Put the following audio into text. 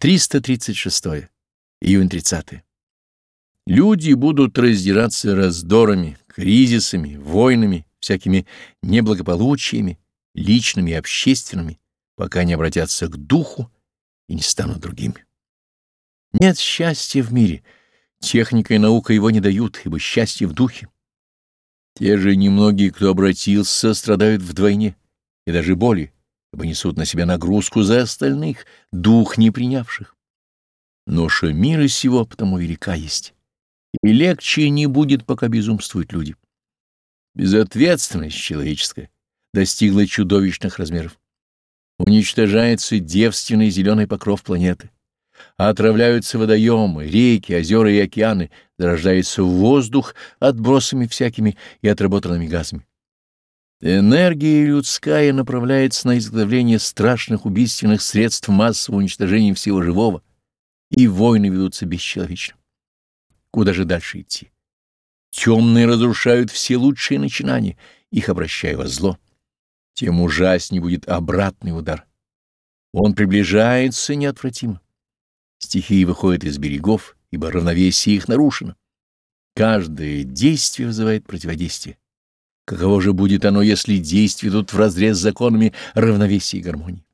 336. Июнь 30. Люди будут раздираться раздорами, кризисами, войнами, всякими неблагополучиями, личными и общественными, пока не обратятся к духу и не станут другими. Нет счастья в мире, техника и наука его не дают, ибо счастье в духе. Те же немногие, кто обратился, страдают вдвойне и даже более ибо несут на себя нагрузку за остальных, дух не принявших. Ноша мира сего потому велика есть, и легче не будет, пока безумствуют люди. Безответственность человеческая достигла чудовищных размеров. Уничтожается девственный зеленый покров планеты. Отравляются водоемы, реки, озера и океаны, зарождается воздух отбросами всякими и отработанными газами. Энергия людская направляется на изготовление страшных убийственных средств массового уничтожения всего живого, и войны ведутся бесчеловечно. Куда же дальше идти? Темные разрушают все лучшие начинания, их обращая во зло. Тем ужаснее будет обратный удар. Он приближается неотвратимо. Стихии выходят из берегов, ибо равновесие их нарушено. Каждое действие вызывает противодействие. Каково же будет оно, если действия идут вразрез с законами равновесия и гармонии?